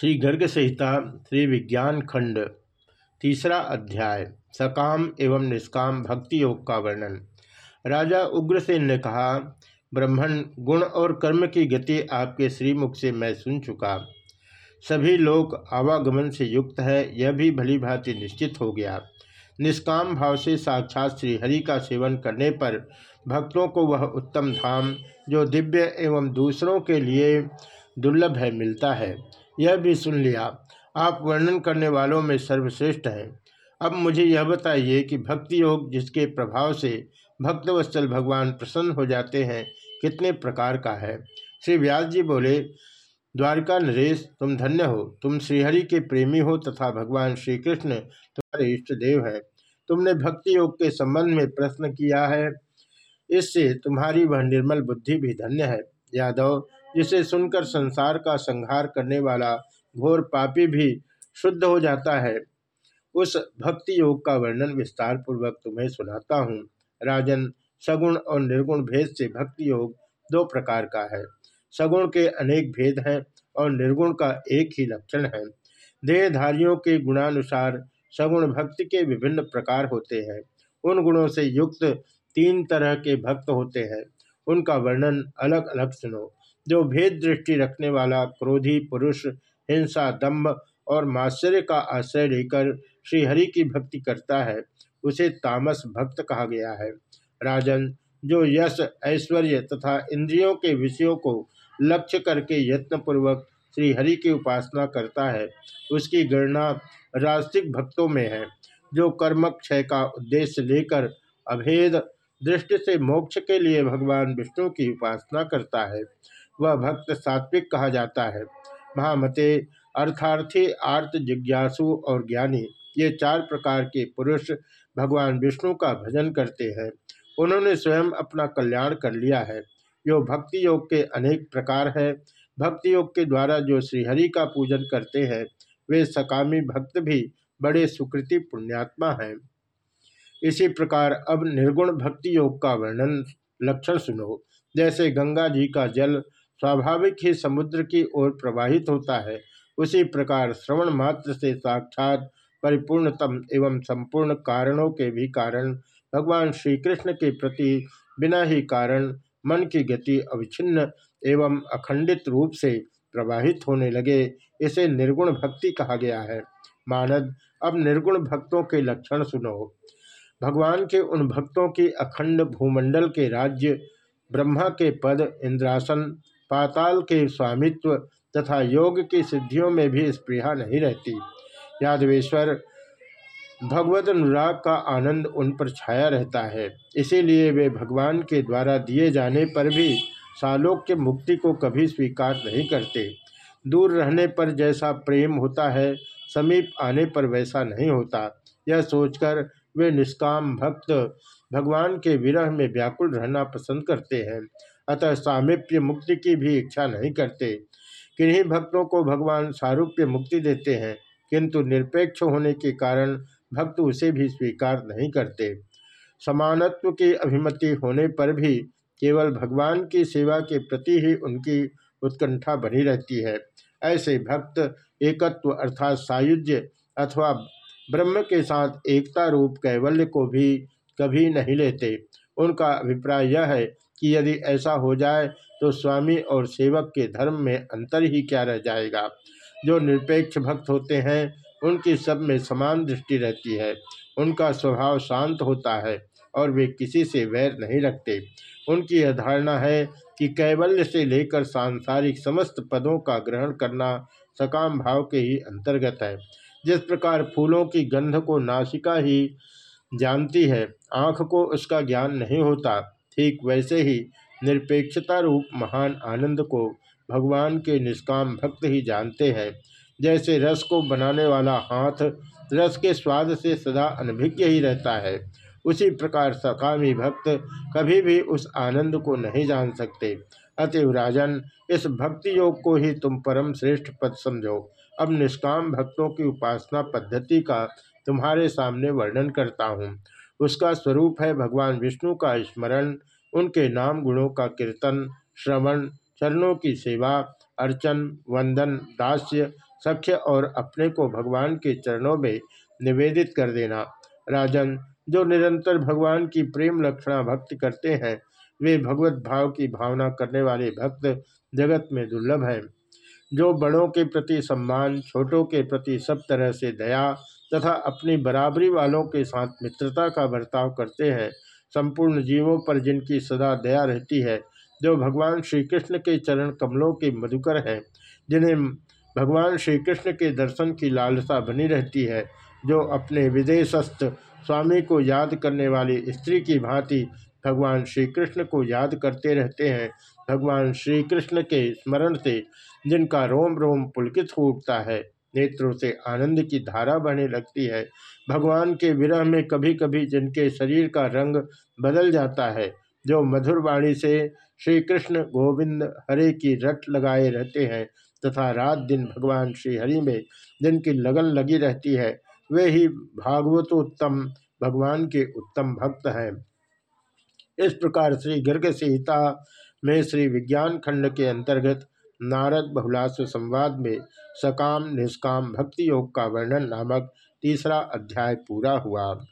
श्री गर्ग संहिता, श्री विज्ञान खंड, तीसरा अध्याय, सकाम एवं निष्काम भक्ति योग का वर्णन। राजा उग्रसेन ने कहा ब्रह्मण गुण और कर्म की गति आपके श्रीमुख से मैं सुन चुका। सभी लोग आवागमन से युक्त है, यह भी भली भांति निश्चित हो गया। निष्काम भाव से साक्षात श्रीहरि का सेवन करने पर भक्तों को वह उत्तम धाम, जो दिव्य एवं दूसरों के लिए दुर्लभ है, मिलता है। यह भी सुन लिया, आप वर्णन करने वालों में सर्वश्रेष्ठ हैं। अब मुझे यह बताइए कि भक्ति योग जिसके प्रभाव से भक्तवत्सल भगवान प्रसन्न हो जाते हैं, कितने प्रकार का है? श्री व्यास जी बोले, द्वारका नरेश, तुम धन्य हो। तुम श्रीहरि के प्रेमी हो तथा भगवान श्री कृष्ण तुम्हारे इष्ट देव हैं। तुमने भक्ति योग के संबंध में प्रश्न किया है। इससे तुम्हारी वह निर्मल बुद्धि भी धन्य है। यादव जिसे सुनकर संसार का संहार करने वाला घोर पापी भी शुद्ध हो जाता है। उस भक्ति योग का वर्णन विस्तार पूर्वक तुम्हें सुनाता हूँ। राजन, सगुण और निर्गुण भेद से भक्ति योग दो प्रकार का है। सगुण के अनेक भेद हैं और निर्गुण का एक ही लक्षण है। देहधारियों के गुणानुसार सगुण भक्ति के विभिन्न प्रकार होते हैं। उन गुणों से युक्त तीन तरह के भक्त होते हैं। उनका वर्णन अलग अलग सुनो। जो भेद दृष्टि रखने वाला क्रोधी पुरुष, हिंसा, दम्भ और माश्चर्य का आश्रय लेकर श्रीहरि की भक्ति करता है, उसे तामस भक्त कहा गया है। राजन, जो यश, ऐश्वर्य तथा इंद्रियों के विषयों को लक्ष्य करके यत्नपूर्वक श्रीहरि की उपासना करता है, उसकी गणना रास्तिक भक्तों में है, जो कर्मक क्षय का उद्देश्य लेकर अभेद दृष्टि से मोक्ष के लिए भगवान विष्णु की उपासना करता है। वह भक्त सात्विक कहा जाता है। महामते अर्थार्थी आर्त जिज्ञासु और ज्ञानी, ये चार प्रकार के पुरुष भगवान विष्णु का भजन करते हैं। उन्होंने स्वयं अपना कल्याण कर लिया है। जो भक्ति योग के अनेक प्रकार है। भक्ति योग के द्वारा जो श्रीहरि का पूजन करते हैं, वे सकामी भक्त भी बड़े सुकृति पुण्यात्मा हैं। इसी प्रकार अब निर्गुण भक्ति योग का वर्णन, लक्षण सुनो। जैसे गंगा जी का जल स्वाभाविक ही समुद्र की ओर प्रवाहित होता है। उसी प्रकार श्रवण मात्र से साक्षात परिपूर्णतम एवं संपूर्ण कारणों के भी कारण भगवान श्री कृष्ण के प्रति बिना ही कारण मन की गति अविच्छिन्न एवं अखंडित रूप से प्रवाहित होने लगे, इसे निर्गुण भक्ति कहा गया है। मानद, अब निर्गुण भक्तों के लक्षण सुनो। भगवान के उन भक्तों की अखंड भूमंडल के राज्य ब्रह्मा के पद इंद्रासन पाताल के स्वामित्व तथा योग की सिद्धियों में भी स्पृहा नहीं रहती। यादवेश्वर, भगवत अनुराग का आनंद उन पर छाया रहता है। इसीलिए वे भगवान के द्वारा दिए जाने पर भी सालोक्य मुक्ति को कभी स्वीकार नहीं करते। दूर रहने पर जैसा प्रेम होता है, समीप आने पर वैसा नहीं होता। यह सोचकर वे निष्काम भक्त भगवान के विरह में व्याकुल रहना पसंद करते हैं। अतः सामिप्य मुक्ति की भी इच्छा नहीं करते। किन्हीं भक्तों को भगवान सारूप्य मुक्ति देते हैं, किंतु निरपेक्ष होने के कारण भक्त उसे भी स्वीकार नहीं करते। समानत्व की अभिमति होने पर भी केवल भगवान की सेवा के प्रति ही उनकी उत्कंठा बनी रहती है। ऐसे भक्त एकत्व अर्थात सायुज्य अथवा ब्रह्म के साथ एकता रूप कैवल्य को भी कभी नहीं लेते। उनका अभिप्राय यह है कि यदि ऐसा हो जाए तो स्वामी और सेवक के धर्म में अंतर ही क्या रह जाएगा? जो निरपेक्ष भक्त होते हैं, उनकी सब में समान दृष्टि रहती है। उनका स्वभाव शांत होता है और वे किसी से वैर नहीं रखते। उनकी यह धारणा है कि कैवल्य से लेकर सांसारिक समस्त पदों का ग्रहण करना सकाम भाव के ही अंतर्गत है। जिस प्रकार फूलों की गंध को नासिका ही जानती है, आँख को उसका ज्ञान नहीं होता ठीक वैसे ही निरपेक्षता रूप महान आनंद को भगवान के निष्काम भक्त ही जानते हैं। जैसे रस को बनाने वाला हाथ रस के स्वाद से सदा अनभिज्ञ ही रहता है, उसी प्रकार सकामी भक्त कभी भी उस आनंद को नहीं जान सकते। अतएव राजन, इस भक्ति योग को ही तुम परम श्रेष्ठ पद समझो। अब निष्काम भक्तों की उपासना पद्धति का तुम्हारे सामने वर्णन करता हूँ। उसका स्वरूप है भगवान विष्णु का स्मरण, उनके नाम गुणों का कीर्तन, श्रवण, चरणों की सेवा, अर्चन, वंदन, दास्य, सख्य और अपने को भगवान के चरणों में निवेदित कर देना। राजन, जो निरंतर भगवान की प्रेम लक्षणा भक्ति करते हैं, वे भगवत भाव की भावना करने वाले भक्त जगत में दुर्लभ हैं। जो बड़ों के प्रति सम्मान, छोटों के प्रति सब तरह से दया तथा अपनी बराबरी वालों के साथ मित्रता का बर्ताव करते हैं। संपूर्ण जीवों पर जिनकी सदा दया रहती है, जो भगवान श्री कृष्ण के चरण कमलों के मधुकर हैं, जिन्हें भगवान श्री कृष्ण के दर्शन की लालसा बनी रहती है, जो अपने विदेशस्थ स्वामी को याद करने वाली स्त्री की भांति भगवान श्री कृष्ण को याद करते रहते हैं। भगवान श्री कृष्ण के स्मरण से जिनका रोम रोम पुलकित हो उठता है नेत्रों से आनंद की धारा बहने लगती है। भगवान के विरह में कभी कभी जिनके शरीर का रंग बदल जाता है, जो मधुर वाणी से श्री कृष्ण गोविंद हरे की रट लगाए रहते हैं तथा रात दिन भगवान श्री हरि में जिनकी लगन लगी रहती है, वे ही भागवतोत्तम भगवान के उत्तम भक्त हैं। इस प्रकार श्री गर्ग सीता में श्री विज्ञान खंड के अंतर्गत नारद बहुलाश्व संवाद में सकाम निष्काम भक्ति योग का वर्णन नामक तीसरा अध्याय पूरा हुआ।